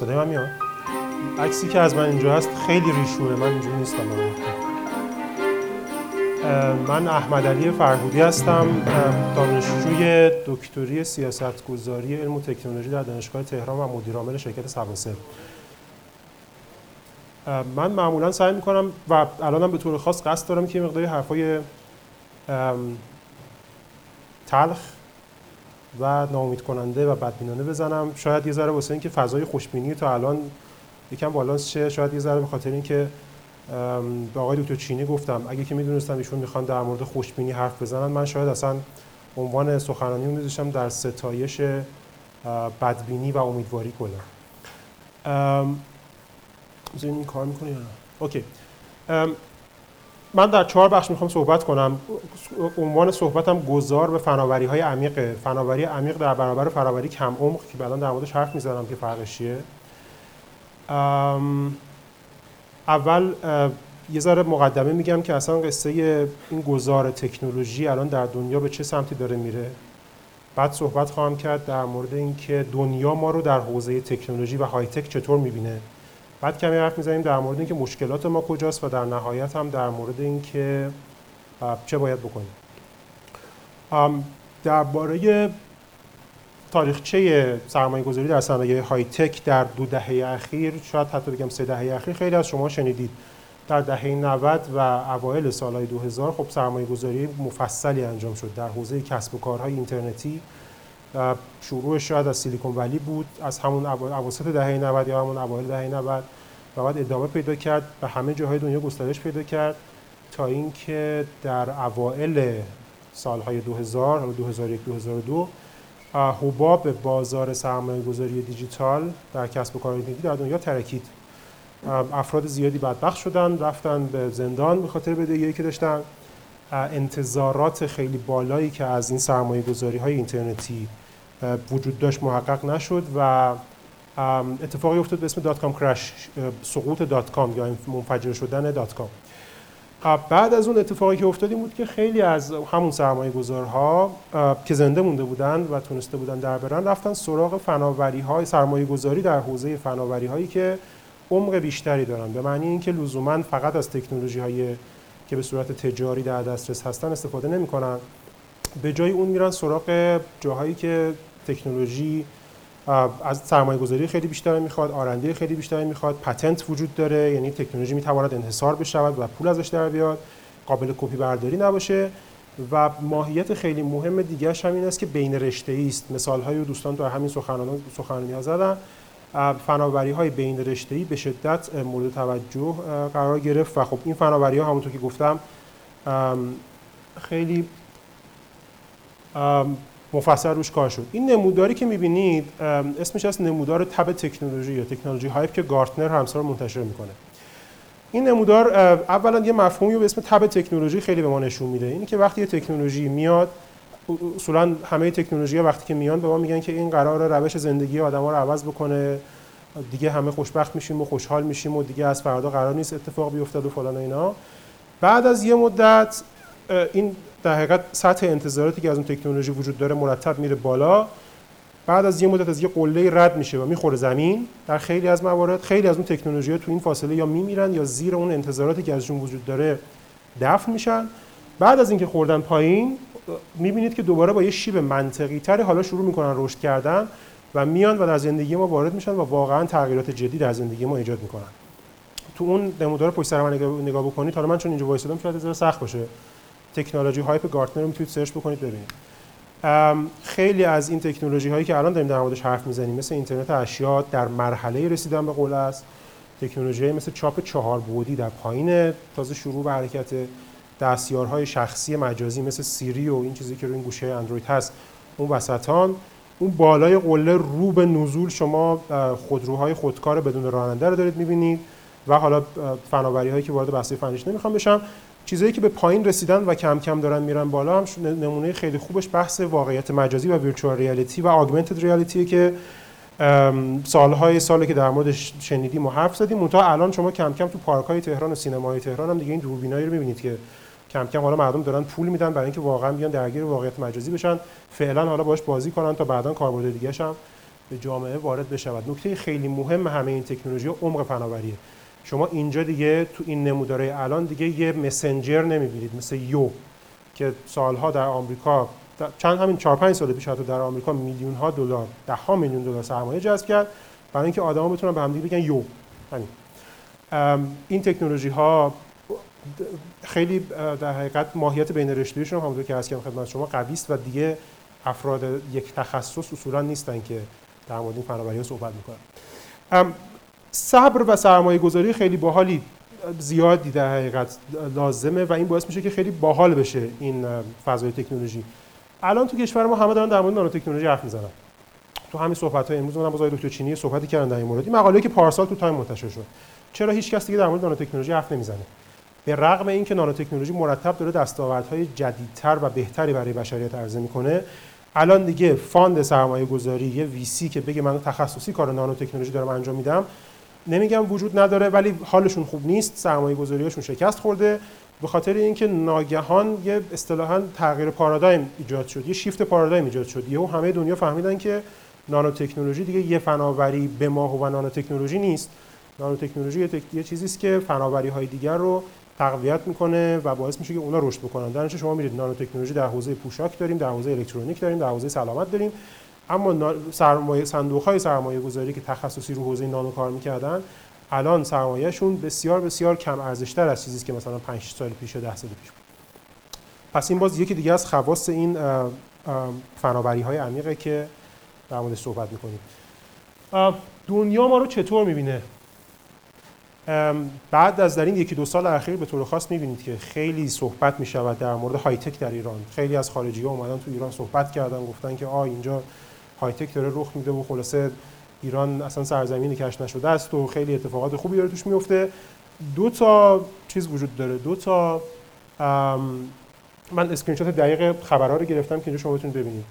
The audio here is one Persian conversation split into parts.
صدای من میاد؟ عکسی که از من اینجا هست خیلی ریشوره من اینجوری نیستم من احمد علی فرهودی هستم دانشجوی دکتری سیاستگذاری علم و تکنولوژی در دانشگاه تهران و مدیر عامل شرکت سباسر من معمولا سعی می‌کنم و الانم به طور خاص قصد دارم که مقداری حرفای تلخ و ناامید کننده و بدبینانه بزنم. شاید یه ذره واسه اینکه فضای خوشبینی تا الان یکم بالانس شه. شاید یه ذره به خاطر اینکه به آقای دکتر چینی گفتم اگه که می‌دونستم ایشون می‌خوان در مورد خوشبینی حرف بزنن من شاید اصلا عنوان سخنرانی میذاشتم در ستایش بدبینی و امیدواری کنم. این کار می‌کنه یا نه؟ اوکی. من در چهار بخش می‌خوام صحبت کنم. عنوان صحبتم گذار به فناوری های عمیق. فناوری عمیق در برابر فناوری کم عمق که بعدا در موردش حرف می‌زنم که فرقش چیه. اول یه ذره مقدمه میگم که اصلا قصه این گذار تکنولوژی الان در دنیا به چه سمتی داره میره. بعد صحبت خواهم کرد در مورد اینکه دنیا ما رو در حوزه تکنولوژی و های تک چطور می‌بینه. بعد کمی حرف می‌زنیم در مورد اینکه مشکلات ما کجاست و در نهایت هم در مورد اینکه چه باید بکنیم. درباره تاریخچه سرمایه گذاری در صنایع های تک در دو دهه اخیر شاید حتی بگم سه دهه اخیر خیلی از شما شنیدید. در دهه 90 و اوایل سالهای 2000 خب سرمایه گذاری مفصلی انجام شد در حوزه کسب و کارهای اینترنتی. شروع شاید از سیلیکون ولی بود از همون اواسط دهه 90 یا همون اوایل دهه 90 و بعد ادامه پیدا کرد به همه جاهای دنیا گسترش پیدا کرد تا اینکه در اوایل سالهای 2000 2001 2002 حباب بازار سرمایه گذاری دیجیتال در کسب و کار اینترنتی در دنیا ترکید. افراد زیادی بدبخت شدن رفتن به زندان به خاطر بدهی که داشتن. انتظارات خیلی بالایی که از این سرمایه گذاری های اینترنتی وجود داشت محقق نشد و اتفاقی افتاد به اسم دات کام کرش سقوط dot com یا منفجر شدن dot com. بعد از اون اتفاقی که افتاد بود که خیلی از همون سرمایه گذارها که زنده مونده بودن و تونسته بودن در برن رفتن سراغ فناوری های سرمایه گذاری در حوزه فناوری هایی که عمق بیشتری دارن. به معنی اینکه لزوما فقط از تکنولوژی های که به صورت تجاری در دسترس هستن استفاده نمی‌کنن. به جای اون میرن سراغ جاهایی که تکنولوژی از سرمایه گذاری خیلی بیشتر می‌خواد آرنده خیلی بیشتری می‌خواد پتنت وجود داره یعنی تکنولوژی می‌تواند انحصار بشود و پول ازش در بیاد قابل کپی برداری نباشه. و ماهیت خیلی مهم دیگرش هم این است که بین رشته است. مثال های دوستان در همین سخنرانی ها زدن. فناوری های بین رشته به شدت مورد توجه قرار گرفت و خب این فناوری ها همونطور که گفتم خیلی مفصل روش کار شد. این نموداری که می‌بینید اسمش از نمودار تب تکنولوژی یا تکنولوژی هایپ که گارتنر همسر منتشر می‌کنه. این نمودار اولا یه مفهومی به اسم تب تکنولوژی خیلی به ما نشون میده. اینی که وقتی یه تکنولوژی میاد اصولا همه تکنولوژی ها وقتی که میان به ما میگن که این قرار روش زندگی آدم ها رو عوض بکنه. دیگه همه خوشبخت میشیم و خوشحال میشیم و دیگه از فردا قرار نیست اتفاق بیفتد و فلان و اینا. بعد از یه مدت این در حقیقت سطح انتظاراتی که از اون تکنولوژی وجود داره مرتب میره بالا. بعد از یه مدت از یه قله رد میشه و می‌خوره زمین در خیلی از موارد. خیلی از اون تکنولوژی تو این فاصله یا میمیرن یا زیر اون انتظاراتی که ازشون وجود داره دفن میشن. بعد از اینکه خوردن پایین می‌بینید که دوباره با یه شیب منطقی تری حالا شروع می‌کنن رشد کردن و میان و در زندگی ما وارد میشن و واقعا تغییرات جدی در زندگی ما ایجاد می‌کنن. تو اون نمودار پشت سر من نگاه بکنید حالا من چون اینجا وایسادم شاید سخت باشه. تکنولوژی hype گارتنر رو می‌تونید search بکنید ببینید. خیلی از این تکنولوژی هایی که الان داریم در موردش حرف می‌زنیم مثل اینترنت اشیا در مرحله رسیدن به قله است تکنولوژی مثل چاپ چهار بعدی در پایین تازه شروع به حرکت دستیارهای شخصی مجازی مثل سیری و این چیزی که روی این گوشه اندروید هست اون وسطان. اون بالای قله رو به نزول شما خودروهای خودکار بدون راننده رو دارید می‌بینید و حالا فناوری هایی که وارد بحث فنیش نمی‌خوام بشم. چیزایی که به پایین رسیدن و کم کم دارن میرن بالا هم نمونه خیلی خوبش بحث واقعیت مجازی و ویرچوال ریالیتی و آگمنتد ریالیتی که سالهای سالی که در موردش شنیدیم و حرف زدیم. منتها الان شما کم کم تو پارک های تهران و سینمای تهران هم دیگه این دوربینایی رو می‌بینید که کم کم حالا مردم دارن پول میدن برای اینکه واقعا بیان درگیر واقعیت مجازی بشن. فعلا حالا باش بازی کنن تا بعدا کاربرد دیگه هم به جامعه وارد بشود. نکته خیلی مهم همه این تکنولوژی عمق فناوریه. شما اینجا دیگه تو این نموداره الان دیگه یه مسنجر نمی‌بینید مثل یو که سالها در آمریکا چند همین 4 5 سال پیش حتی در آمریکا میلیون ها دلار ده ها میلیون دلار سرمایه جذب کرد. برای اینکه آدما بتونن به هم بگن یو. این تکنولوژی ها خیلی در حقیقت ماهیت بین رشته‌ایشون هم همونطور که از کردم خدمت شما قوی و دیگه افراد یک تخصص اصولا نیستن که در مورد این فناوری صحبت می‌کنن. صبر و سرمایه گذاری خیلی باحالی زیادی در حقیقت لازمه و این باعث میشه که خیلی باحال بشه این فضای تکنولوژی. الان تو کشور ما همه دارن در مورد نانو تکنولوژی حرف می‌زنن. تو همین صحبت های امروز من با دکتر چینی صحبتی کردن در این مورد. این مقاله که پارسال تو تایم منتشر شد. چرا هیچ کس دیگه در مورد نانو تکنولوژی حرف نمی‌زنه؟ به رغم اینکه نانو تکنولوژی مرتب داره دستاوردهای جدیدتر و بهتری برای بشریت عرضه می‌کنه الان دیگه fund سرمایه گذاری یه VC که بگه من تخصصی کار نانو تکنولوژی دارم انجام میدم نمیگم وجود نداره ولی حالشون خوب نیست سرمایه گذاریشون شکست خورده. به خاطر اینکه ناگهان یه اصطلاحا تغییر پارادایم ایجاد شد یه شیفت پارادایم ایجاد شد. یهو همه دنیا فهمیدن که نانو تکنولوژی دیگه یه فناوری به ماه و نانو تکنولوژی نیست نانو تکنولوژی یه چیزی که فناوری های دیگر رو تقویت می‌کنه و باعث میشه که اونا رشد بکنن. در شما میرید نانو تکنولوژی در حوزه پوشاک داریم در حوزه الکترونیک داریم در حوزه سلامت داریم. اما سرمایه صندوق های سرمایه گذاری که تخصصی رو حوزه نانو کار می‌کردن الان سرمایهشون بسیار بسیار کم ارزشتر از چیزی که مثلا 5 سال پیش یا 10 سال پیش بود. پس این باز یکی دیگه از خواص این فناوری های عمیقه که در مورد صحبت می‌کنیم. دنیا ما رو چطور می‌بینه؟ بعد از در این یکی دو سال اخیر به طور خاص می‌بینید که خیلی صحبت می‌شود در مورد های تک در ایران. خیلی از خارجی ها اومدن تو ایران صحبت کردن گفتن که آ اینجا های تک داره رخ میده و خلاصه ایران اصلا سرزمینی کش نشده است و خیلی اتفاقات خوبی داره توش میفته دو تا چیز وجود داره. دو تا من اسکرین شات دقیق خبرها رو گرفتم که اینجا شما بتونید ببینید.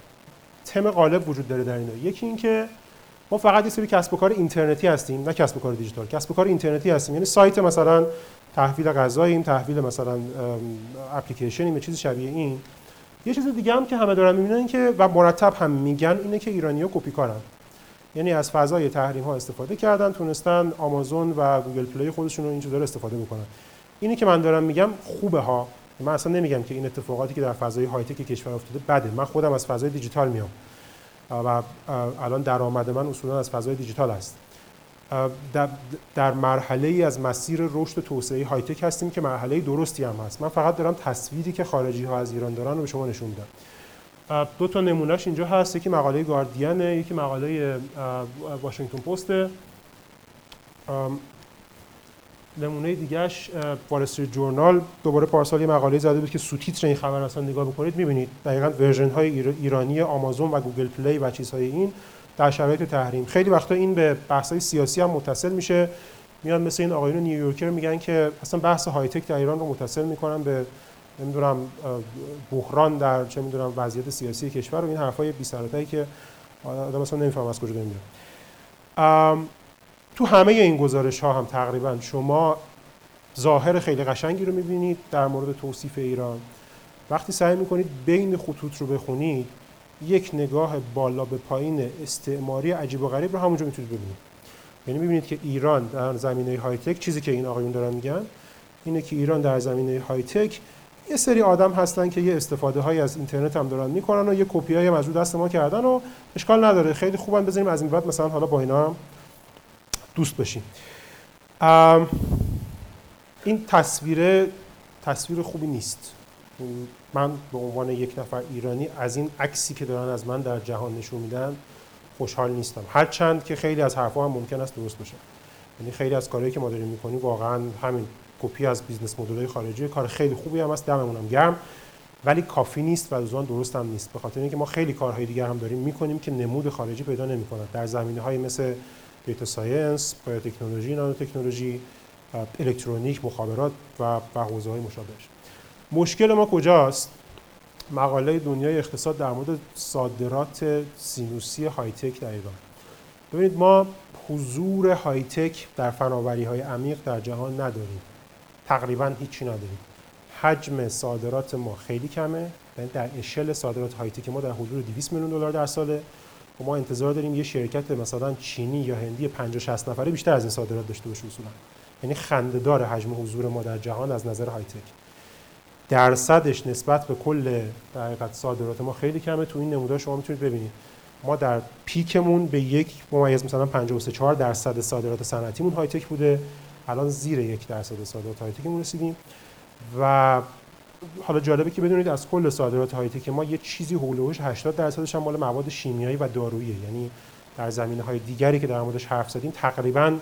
تم غالب وجود داره در اینا. یکی اینکه ما فقط یه سری کسب و کار اینترنتی هستیم نه کسب و کار دیجیتال. کسب و کار اینترنتی هستیم. یعنی سایت مثلا تحویل غذاییم تحویل مثلا اپلیکیشنیم یه چیز شبیه این. یه چیز دیگه هم که همه دارن می‌بینن که و مرتب هم میگن اینه که ایرانی‌ها کپی کارن. یعنی از فضای تحریم ها استفاده کردن تونستن آمازون و گوگل پلی خودشون رو اینجوری استفاده بکنن اینی که من دارم میگم خوبه ها. من اصلا نمیگم که این اتفاقاتی که در فضای های تک کشور افتاده بده. من خودم از فضای دیجیتال میام. و الان درآمد من اصولا از فضای دیجیتال است. در, در مرحله ای از مسیر رشد و توسعه های تک هستیم که مرحله درستی هم هست. من فقط دارم تصویری که خارجی ها از ایران دارن رو به شما نشون میدم. دو تا نمونهش اینجا هست. یکی مقاله گاردینه یکی مقاله واشنگتن پسته نمونه دیگهش وال جورنال دوباره پارسال یه مقاله زده بود که سوتیتر این خبر اصلا نگاه بکنید می‌بینید. دقیقا version های ایرانی آمازون و گوگل پلی و چیزهای این در شرایط تحریم. خیلی وقتا این به بحث سیاسی هم متصل میشه. میان مثل این آقایون نیویورکر میگن که اصلا بحث high tech در ایران رو متصل می‌کنن به نمی‌دونم بحران در چه می‌دونم وضعیت سیاسی کشور و این حرفای بی که آدم اصلا نمیفهم از کجا میاد. تو همه این گزارش ها هم تقریبا شما ظاهر خیلی قشنگی رو می‌بینید در مورد توصیف ایران. وقتی سعی می‌کنید بین خطوط رو بخونید یک نگاه بالا به پایین استعماری عجیب و غریب رو همونجا می‌تونید ببینید. یعنی می‌بینید که ایران در زمینه های تک چیزی که این آقایون دارن میگن اینه که ایران در زمینه های تک یه سری آدم هستن که یه استفاده های از اینترنت هم دارن می‌کنن و یه کپی های از دست ما کردن و اشکال نداره. خیلی خوبن بزنیم از این بعد مثلا حالا با اینا هم دوست بشیم این تصویر تصویر خوبی نیست. من به عنوان یک نفر ایرانی از این عکسی که دارن از من در جهان نشون میدن خوشحال نیستم. هرچند که خیلی از حرفها هم ممکن است درست باشه. یعنی خیلی از کارهایی که ما داریم می‌کنیم واقعا همین کپی از business model های خارجی کار خیلی خوبی هم است دممون هم گرم. ولی کافی نیست و لزوما درست هم نیست. به خاطر اینکه ما خیلی کارهای دیگر هم داریم می‌کنیم که نمود خارجی پیدا نمی‌کنه در زمینه های مثل data science، biotechnology، نانوتکنولوژی، الکترونیک، مخابرات و و حوزه های مشابهش. مشکل ما کجاست؟ مقاله دنیای اقتصاد در مورد صادرات سینوسی high tech در ایران. ببینید ما حضور high tech در فناوری های عمیق در جهان نداریم. تقریبا هیچی نداریم. حجم صادرات ما خیلی کمه. یعنی در اشل صادرات های تک ما در حدود 200 میلیون دلار در ساله. ما انتظار داریم یه شرکت مثلا چینی یا هندی 50 60 نفره بیشتر از این صادرات داشته باشه اصولا. یعنی خنده‌دار حجم حضور ما در جهان از نظر های تک درصدش نسبت به کل در صادرات ما خیلی کمه. تو این نمودار شما می‌تونید ببینید. ما در پیکمون به یک ممیز مثلا 53 4 درصد صادرات صنعتیمون های تک بوده. الان زیر یک درصد صادرات های تکمون رسیدیم. و حالا جالبه که بدونید از کل صادرات های تک ما یه چیزی هولوش 80 درصدش هم مال مواد شیمیایی و دارویی. یعنی در زمینه های دیگری که در موردش حرف زدیم تقریبا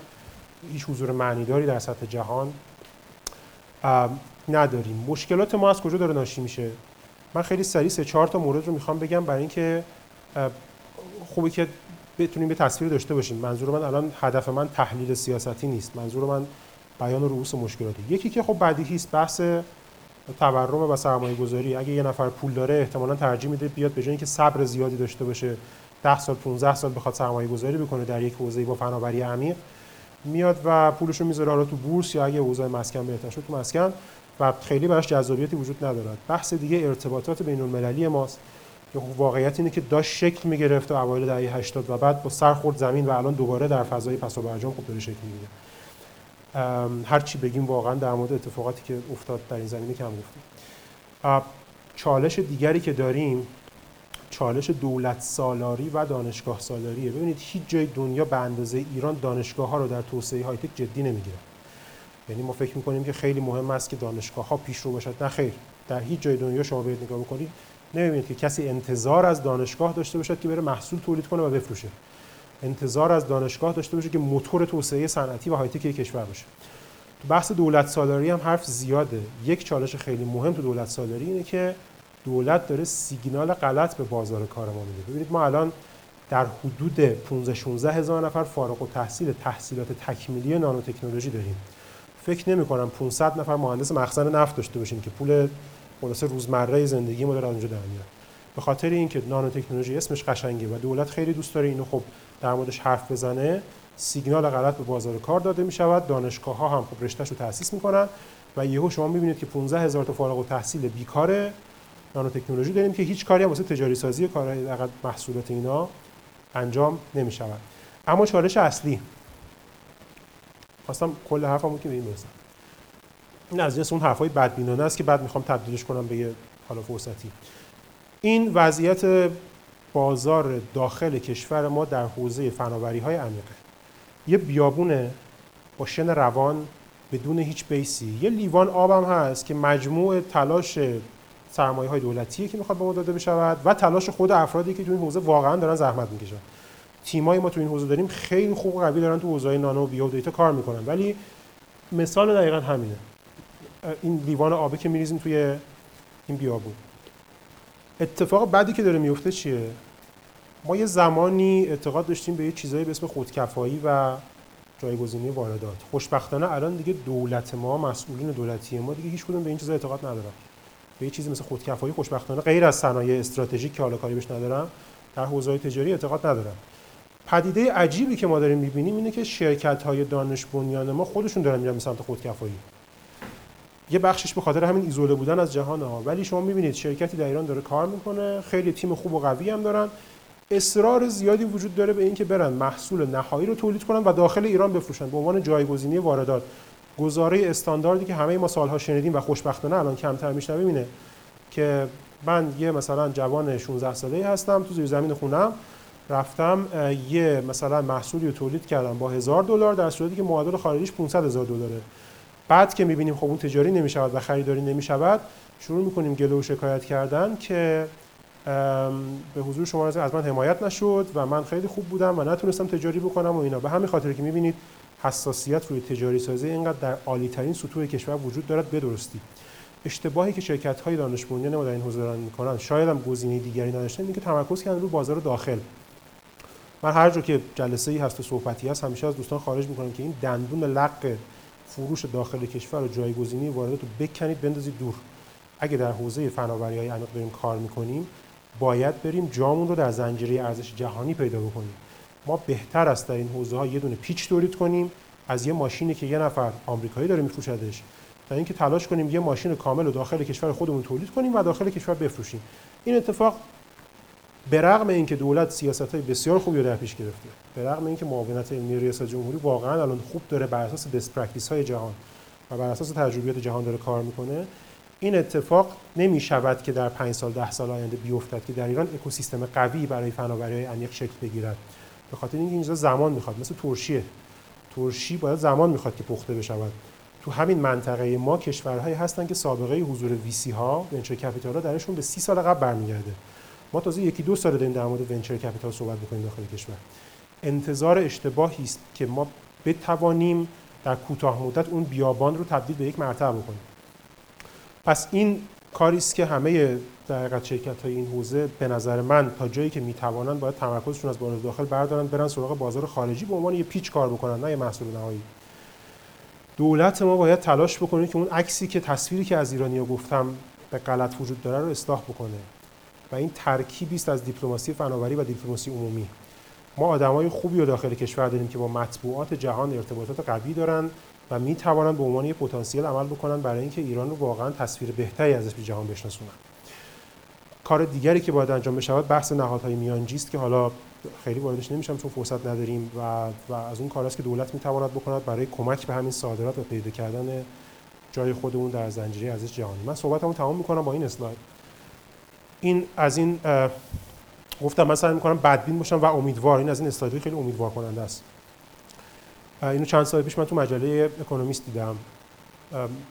هیچ حضور معنیداری در سطح جهان نداریم. مشکلات ما از کجا داره ناشی میشه؟ من خیلی سریع سه چهار تا مورد رو می‌خوام بگم برای اینکه خوبه که بتونیم به تصویر داشته باشیم. منظور من الان هدف من تحلیل سیاستی نیست. منظور من بیان رؤوس مشکلاتی. یکی که خب بدیهی است بحث تورم و سرمایه گذاری اگه یه نفر پول داره احتمالا ترجیح میده بیاد به جای اینکه صبر زیادی داشته باشه 10 سال 15 سال بخواد سرمایه گذاری بکنه در یک حوزه با فناوری عمیق میاد و پولش رو می‌ذاره تو بورس یا اگه اوضاع مسکن بهتر شد تو مسکن و خیلی براش جذابیتی وجود ندارد. بحث دیگه ارتباطات بین المللی ماست. که خب واقعیت اینه که داشت شکل می‌گرفت اوایل دهه 80 و بعد با سر خورد زمین و الان دوباره در فضای پس و برجام داره شکل می‌گیره. هر چی بگیم واقعا در مورد اتفاقاتی که افتاد در این زمینه کم گفتیم. چالش دیگری که داریم چالش دولت سالاری و دانشگاه سالاریه. ببینید هیچ جای دنیا به اندازه ایران دانشگاه ها رو در توسعه های تک جدی نمی‌گیره. یعنی ما فکر می‌کنیم که خیلی مهم است که دانشگاه ها پیش رو باشد. نه خیر در هیچ جای دنیا شما برید نگاه بکنید. نمی‌بینید که کسی انتظار از دانشگاه داشته باشد که بره محصول تولید کنه و بفروشه. انتظار از دانشگاه داشته باشه که موتور توسعه صنعتی و هایتک کشور باشه. تو بحث دولت سالاری هم حرف زیاده. یک چالش خیلی مهم تو دولت سالاری اینه که دولت داره سیگنال غلط به بازار کار ما میده. ببینید ما الان در حدود 15 16 هزار نفر فارغ و تحصیل تحصیلات تکمیلی نانو تکنولوژی داریم. فکر نمی کنم 500 نفر مهندس مخزن نفت داشته باشیم که پول خلاصه روزمره زندگی ما داره از اونجا در به خاطر اینکه نانو تکنولوژی اسمش قشنگه و دولت خیلی دوست داره اینو خب در موردش حرف بزنه سیگنال غلط به بازار کار داده می شود دانشگاه ها هم خب رشتهش رو تأسیس می‌کنن و یهو شما می‌بینید که 15 هزار تا فارغ التحصیل بیکار نانو تکنولوژی داریم که هیچ کاری هم واسه تجاری سازی کارهای محصولات اینا انجام نمی شود اما چالش اصلی. خواستم کل حرفمو که به این برسم. این از جنس اون حرفای بدبینانه است که بعد می‌خوام تبدیلش کنم به یه حالا فرصتی. این وضعیت بازار داخل کشور ما در حوزه فناوری های عمیقه. یه بیابونه با شن روان بدون هیچ بیسی. یه لیوان آبم هست که مجموع تلاش سرمایه های دولتیه که می‌خواد به ما داده بشود و تلاش خود افرادی که تو این حوزه واقعا دارن زحمت می‌کشن. تیمای ما تو این حوزه داریم خیلی خوب و قوی دارن تو حوزه نانو و بیو دیتا کار می‌کنن. ولی مثال دقیقا همینه. این لیوان آبی که میریزیم توی این بیابون. اتفاق بعدی که داره میفته چیه؟ ما یه زمانی اعتقاد داشتیم به یه چیزایی به اسم خودکفایی و جایگزینی واردات. خوشبختانه الان دیگه دولت ما مسئولین دولتی ما دیگه هیچ کدوم به این چیزا اعتقاد ندارن. به یه چیزی مثل خودکفایی خوشبختانه غیر از صنایع استراتژیک که حالا کاری بهش ندارم در حوزه تجاری اعتقاد ندارم پدیده عجیبی که ما داریم می‌بینیم اینه که شرکت های دانش بنیان ما خودشون دارن میرن به سمت خودکفایی. یه بخشش به خاطر همین ایزوله بودن از جهان ها. ولی شما می‌بینید شرکتی در ایران داره کار می‌کنه خیلی تیم خوب و قوی هم دارن. اصرار زیادی وجود داره به اینکه برن محصول نهایی رو تولید کنن و داخل ایران بفروشن. به عنوان جایگزینی واردات گزاره استانداردی که همه ما سالها شنیدیم و خوشبختانه الان کمتر میشنویم اینه که من یه مثلا جوان 16 ساله‌ای هستم تو زیر زمین خونم. رفتم یه مثلا محصولی رو تولید کردم با هزار دلار در صورتی که معادل خارجیش 500 هزار دلاره. بعد که می‌بینیم خب اون تجاری نمی‌شود و خریداری نمی‌شود شروع می‌کنیم گلو و شکایت کردن که به حضور شما از من حمایت نشد و من خیلی خوب بودم و نتونستم تجاری بکنم و اینا. به همین خاطر که می‌بینید حساسیت روی تجاری سازی اینقدر در عالی ترین سطوح کشور وجود دارد به درستی اشتباهی که شرکت های دانش بنیان در این حوزه دارن می‌کنن شاید هم گزینه دیگری نداشتن اینکه تمرکز کردن رو بازار داخل. من هر جا که جلسه ای هست و صحبتی هست همیشه از دوستان خارج می‌کنم که این دندون لق فروش داخل کشور و جایگزینی واردات رو بکنید بندازید دور. اگه در حوزه فناوری های عمیق داریم کار می‌کنیم باید بریم جامون رو در زنجیره ارزش جهانی پیدا بکنیم. ما بهتر است در این حوزه ها یه دونه پیچ تولید کنیم از یه ماشینی که یه نفر آمریکایی داره میفروشدش. تا اینکه تلاش کنیم یه ماشین کامل رو داخل کشور خودمون تولید کنیم و داخل کشور بفروشیم. این اتفاق به رغم اینکه دولت سیاست های بسیار خوبی رو در پیش گرفته به رغم اینکه معاونت علمی ریاست جمهوری واقعا الان خوب داره بر اساس best practice های جهان و بر اساس تجربیات جهان داره کار می‌کنه این اتفاق نمی شود که در 5 سال 10 سال آینده بیفتد که در ایران اکوسیستم قوی برای فناوری های عمیق شکل بگیرد. به خاطر اینکه اینجا زمان می‌خواد مثل ترشیه. ترشی باید زمان می‌خواد که پخته بشود. تو همین منطقه ما کشورهایی هستن که سابقه حضور VC ها venture capital ها درشون به سی سال قبل برمیگرده. ما تازه یکی دو سال داریم در مورد venture capital صحبت می‌کنیم داخل کشور. انتظار اشتباهی است که ما بتوانیم در کوتاه مدت اون بیابان رو تبدیل به یک مرتع بکنیم. پس این کاری است که همه در شرکت های این حوزه به نظر من تا جایی که می‌توانند باید تمرکزشون از بازار داخل بردارن برن سراغ بازار خارجی به عنوان یه پیچ کار بکنن نه یه محصول نهایی. دولت ما باید تلاش بکنه که اون عکسی که تصویری که از ایرانیا گفتم به غلط وجود داره رو اصلاح بکنه. و این ترکیبی است از دیپلماسی فناوری و دیپلماسی عمومی. ما آدمای خوبی رو داخل کشور داریم که با مطبوعات جهان ارتباطات قوی دارن و می توانند به عنوان یک پتانسیل عمل بکنن برای اینکه ایران رو واقعا تصویر بهتری ازش به جهان بشناسونن. کار دیگری که باید انجام بشود بحث نهادهای میانجی است که حالا خیلی واردش نمیشم چون فرصت نداریم و, و از اون کاراست که دولت می‌تواند بکند برای کمک به همین صادرات و پیدا کردن جای خودمون در زنجیره ارزش جهانی. من صحبتمو تمام می‌کنم با این اسلاید این از این گفتم من سعی می‌کنم بدبین باشم و امیدوار این از این اسلاید خیلی امیدوار کننده است. اینو چند سال پیش من تو مجله اکونومیست دیدم.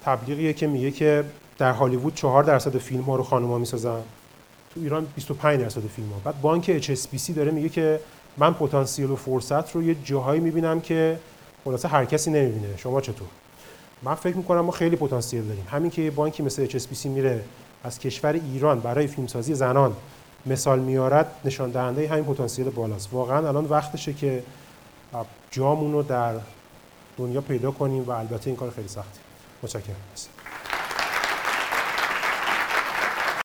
تبلیغیه که میگه که در هالیوود 4 درصد فیلم ها رو خانوما می‌سازن. تو ایران 25 درصد فیلم ها. بعد بانک HSBC داره میگه که من پتانسیل و فرصت رو یه جاهایی می‌بینم که خلاصه هر کسی نمی‌بینه. شما چطور؟ من فکر می‌کنم ما خیلی پتانسیل داریم. همین که یه بانکی مثل HSBC میره از کشور ایران برای فیلمسازی زنان مثال میارد نشان دهنده همین پتانسیل بالاست. واقعا الان وقتشه که جامون رو در دنیا پیدا کنیم و البته این کار خیلی سختی متشکرم.